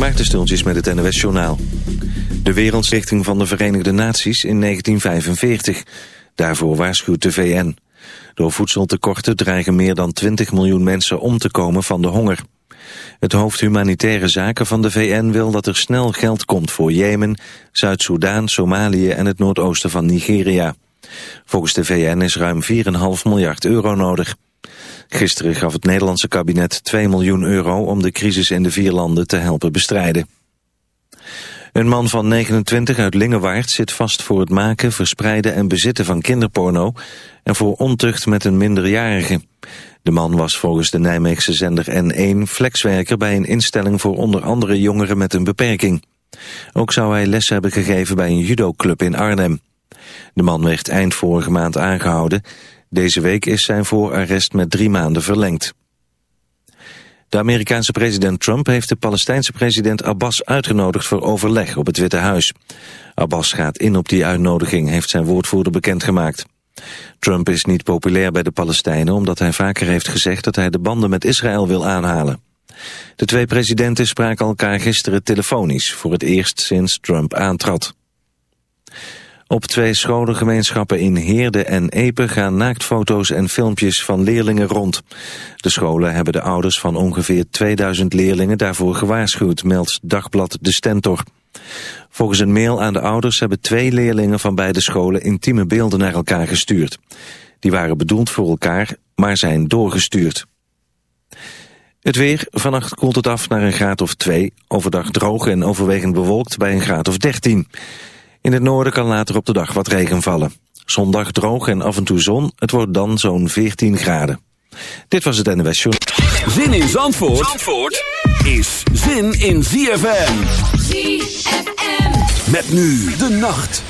Maarten Stultjes met het NOS Journaal. De Wereldstichting van de Verenigde Naties in 1945. Daarvoor waarschuwt de VN. Door voedseltekorten dreigen meer dan 20 miljoen mensen om te komen van de honger. Het hoofd humanitaire zaken van de VN wil dat er snel geld komt voor Jemen, Zuid-Soedan, Somalië en het noordoosten van Nigeria. Volgens de VN is ruim 4,5 miljard euro nodig. Gisteren gaf het Nederlandse kabinet 2 miljoen euro om de crisis in de vier landen te helpen bestrijden. Een man van 29 uit Lingewaard zit vast voor het maken, verspreiden en bezitten van kinderporno en voor ontucht met een minderjarige. De man was volgens de Nijmeegse zender N1 flexwerker bij een instelling voor onder andere jongeren met een beperking. Ook zou hij les hebben gegeven bij een judoclub in Arnhem. De man werd eind vorige maand aangehouden. Deze week is zijn voorarrest met drie maanden verlengd. De Amerikaanse president Trump heeft de Palestijnse president Abbas uitgenodigd voor overleg op het Witte Huis. Abbas gaat in op die uitnodiging, heeft zijn woordvoerder bekendgemaakt. Trump is niet populair bij de Palestijnen omdat hij vaker heeft gezegd dat hij de banden met Israël wil aanhalen. De twee presidenten spraken elkaar gisteren telefonisch voor het eerst sinds Trump aantrad. Op twee scholengemeenschappen in Heerde en Epe gaan naaktfoto's en filmpjes van leerlingen rond. De scholen hebben de ouders van ongeveer 2000 leerlingen daarvoor gewaarschuwd, meldt Dagblad De Stentor. Volgens een mail aan de ouders hebben twee leerlingen van beide scholen intieme beelden naar elkaar gestuurd. Die waren bedoeld voor elkaar, maar zijn doorgestuurd. Het weer, vannacht koelt het af naar een graad of 2, overdag droog en overwegend bewolkt bij een graad of 13. In het noorden kan later op de dag wat regen vallen. Zondag droog en af en toe zon. Het wordt dan zo'n 14 graden. Dit was het NWS Show. Zin in Zandvoort, Zandvoort is zin in ZFM. ZFM. Met nu de nacht.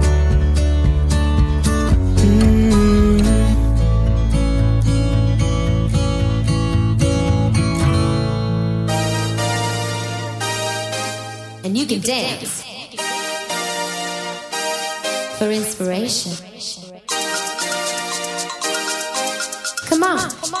Can dance. for inspiration. Come on.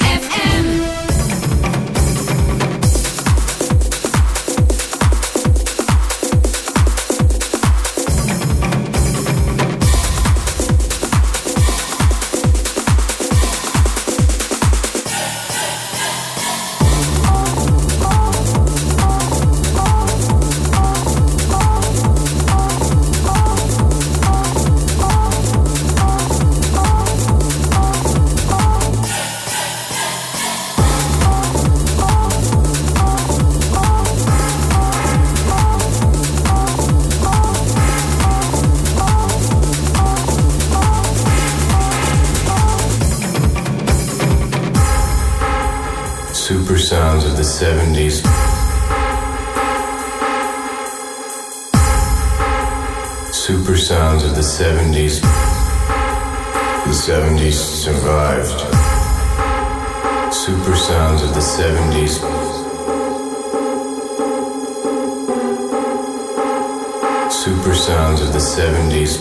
Sounds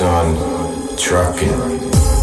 on the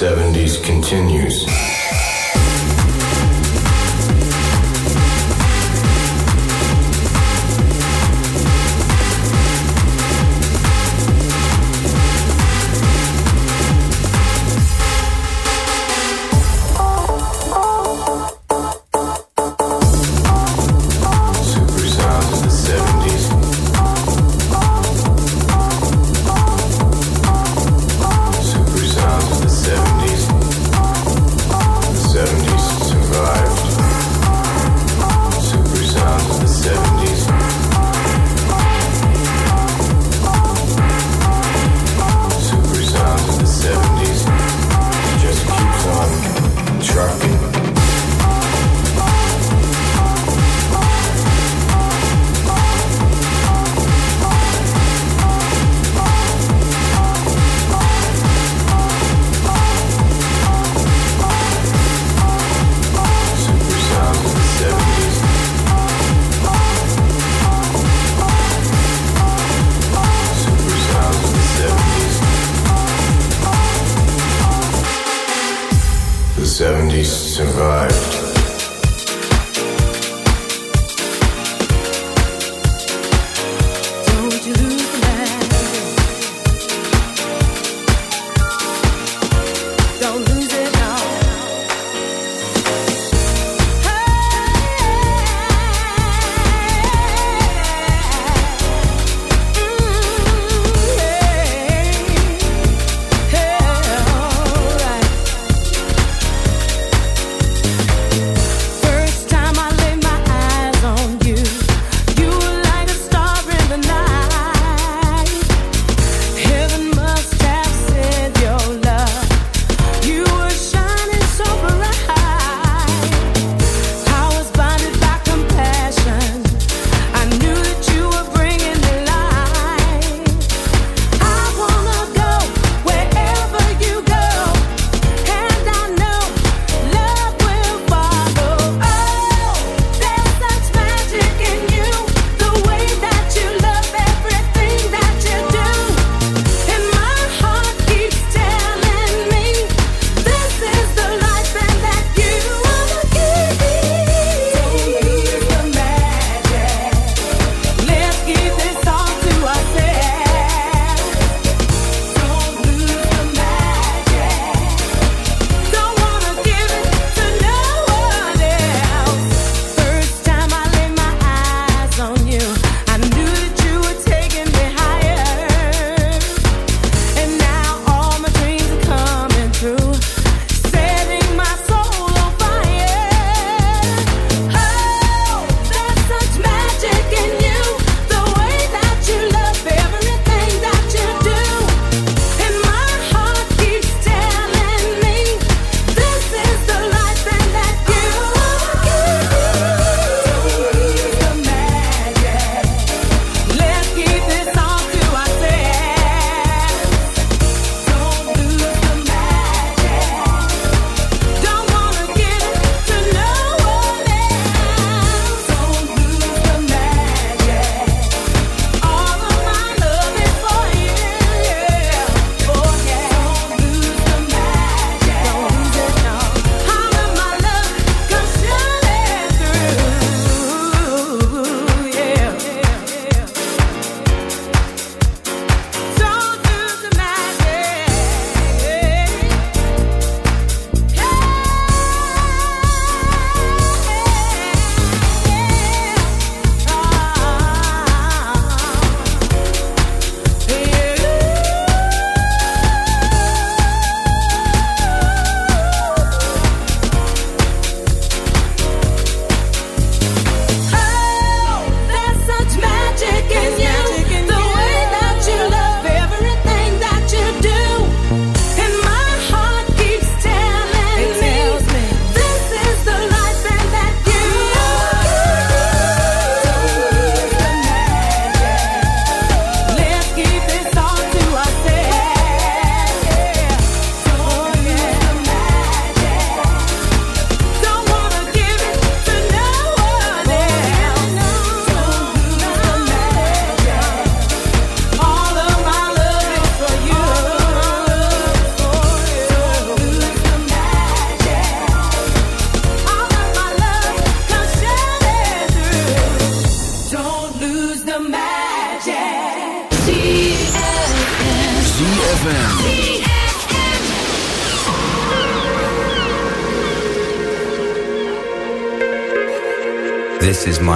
70s continues. survived.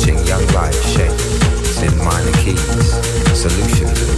Watching young life shape. In minor keys, solutions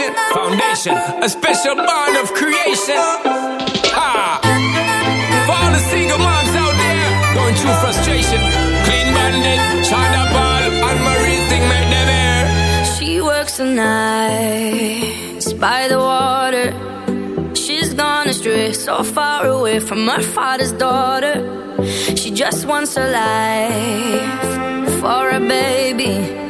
adoration. Foundation, a special bond of creation. Ah. For all the single moms out there going through frustration. Clean bandit, Sean-Da-Paul, and Marie thing make them air. She works the nights by the water. She's gone astray, so far away from her father's daughter. She just wants a life for a baby.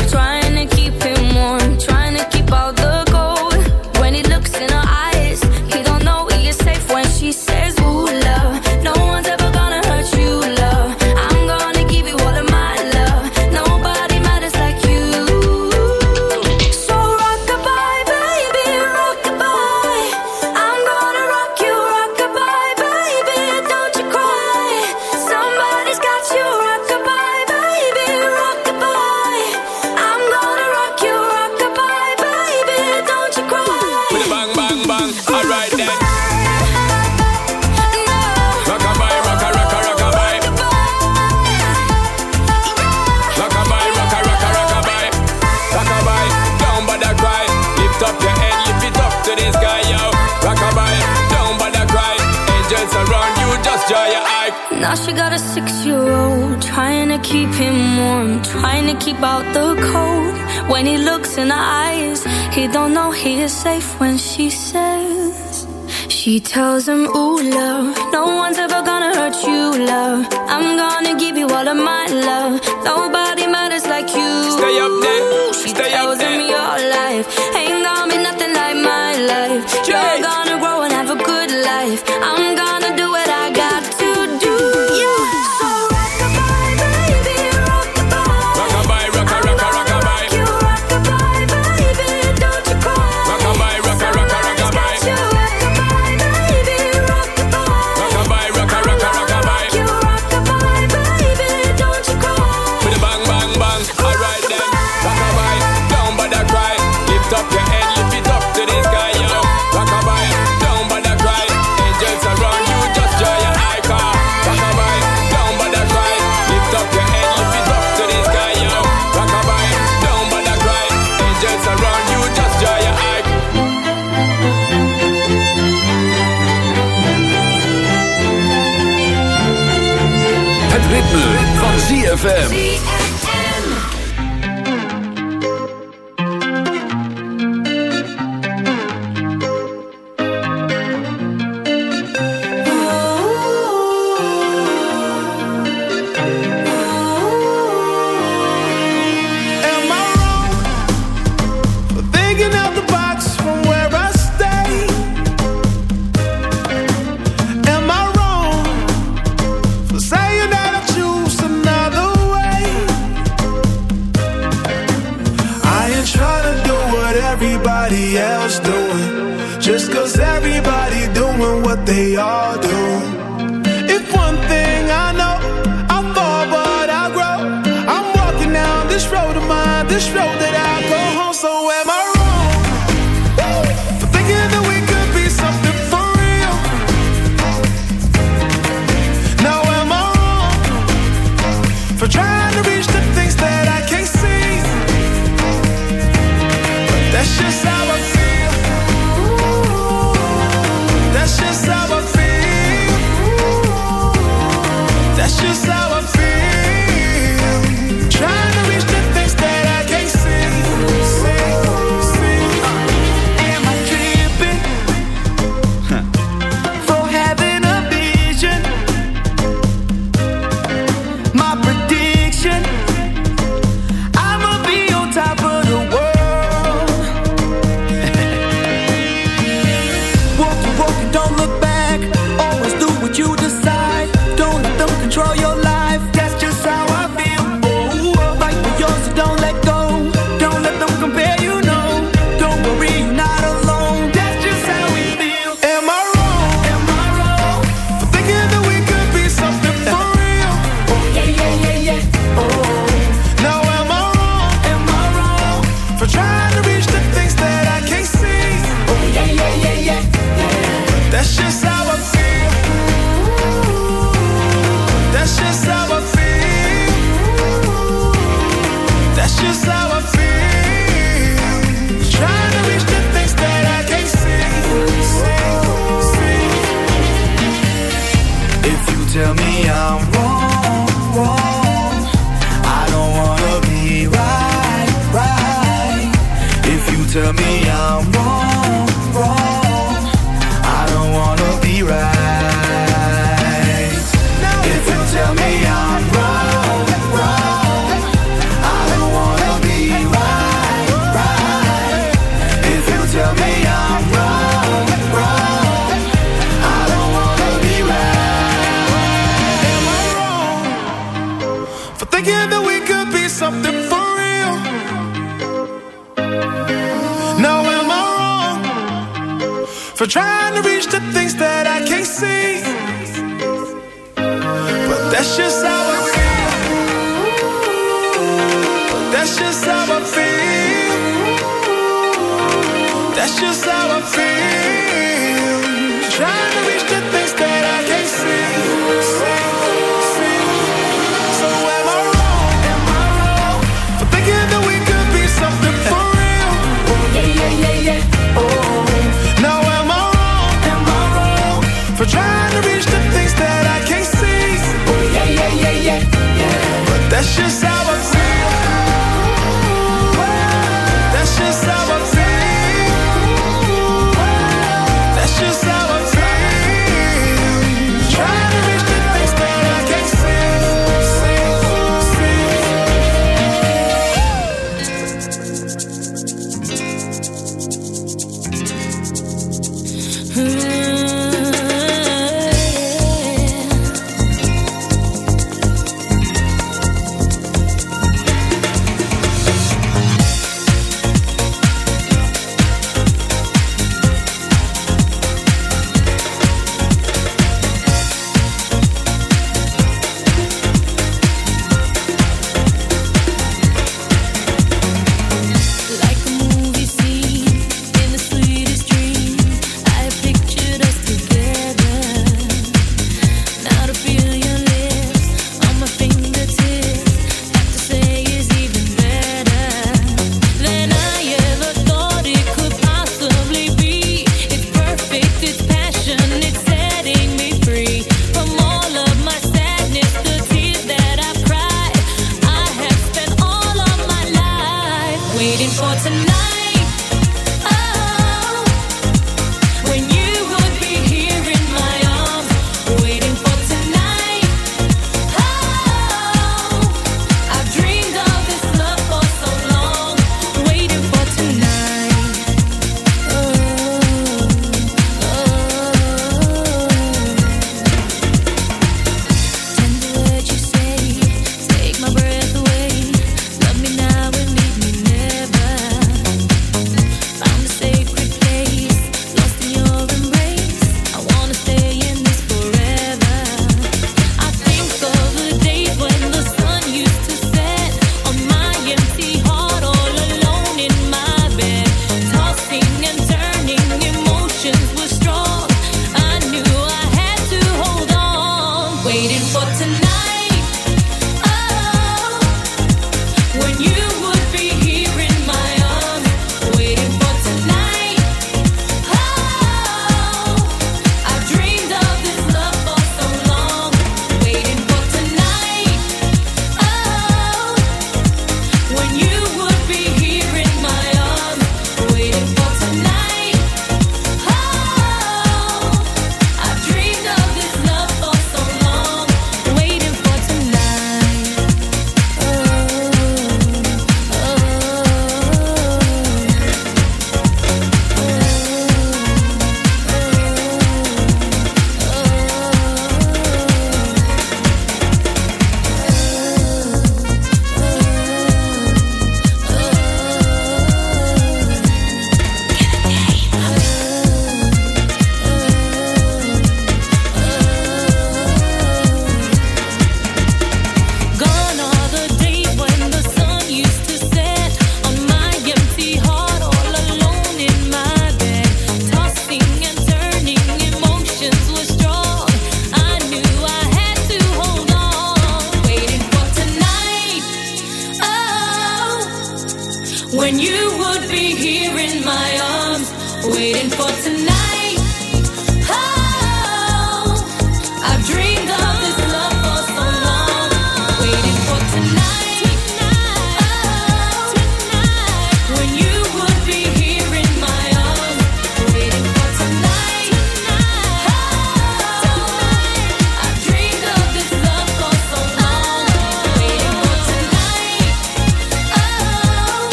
She tells him, ZFM. just how I feel. That's just how I feel. Trying to reach the things that I can't see. for trying to reach the things that I can't see. Oh, yeah, yeah, yeah, yeah, yeah. But that's just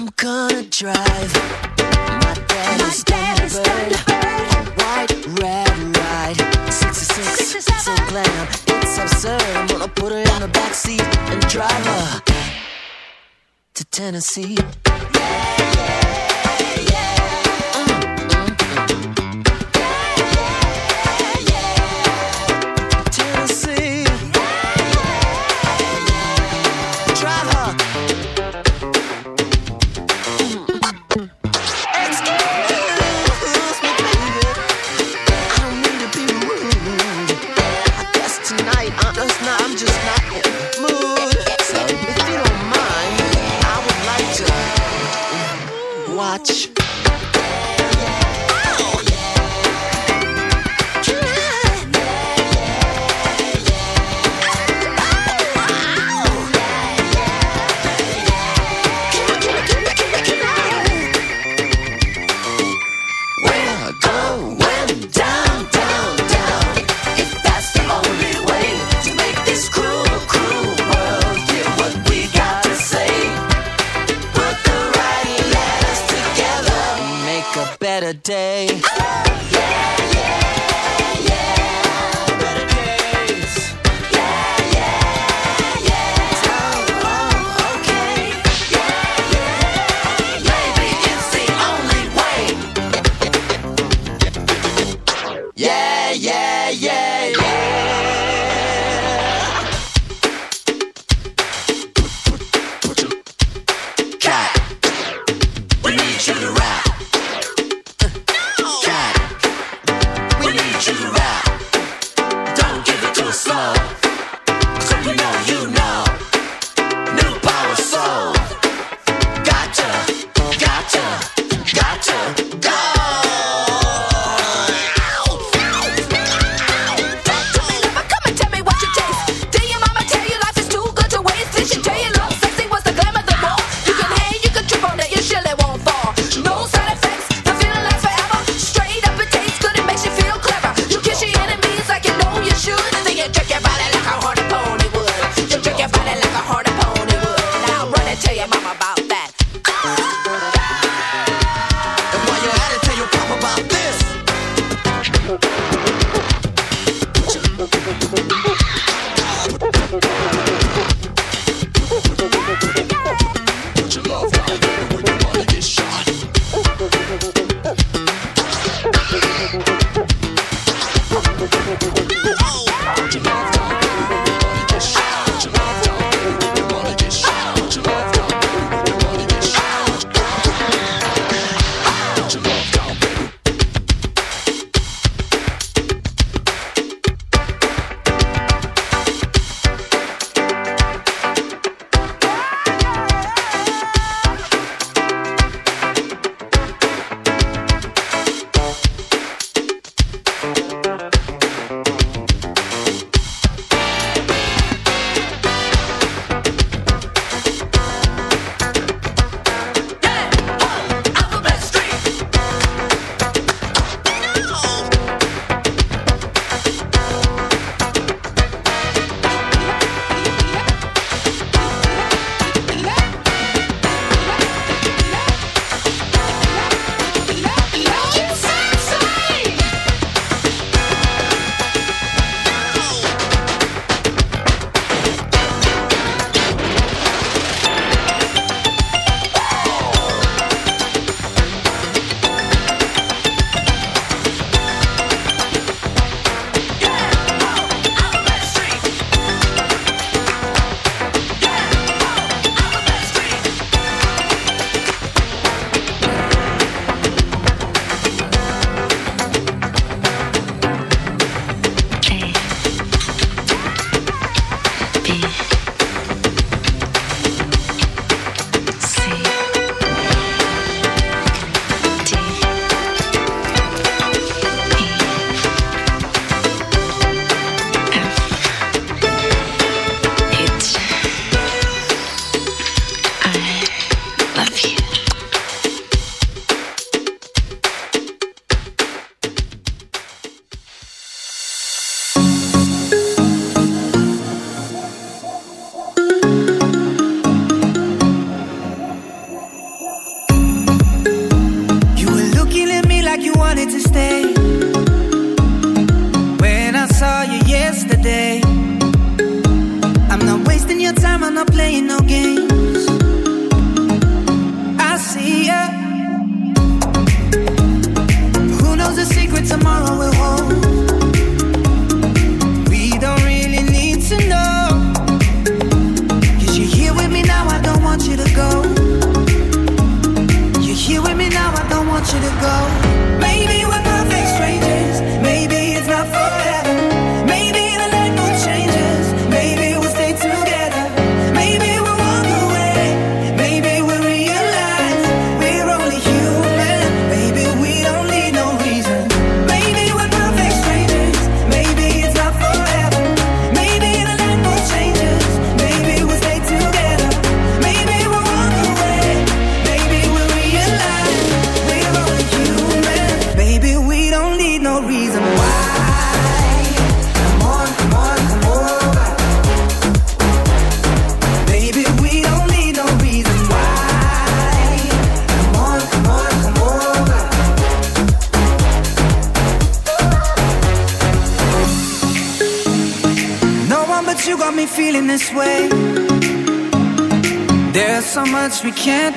I'm gonna drive my daddy's, daddy's Thunderbird. White, red, right. 66, 67. so glad it's absurd. I'm gonna put her in the backseat and drive her to Tennessee. Yeah.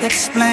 explain.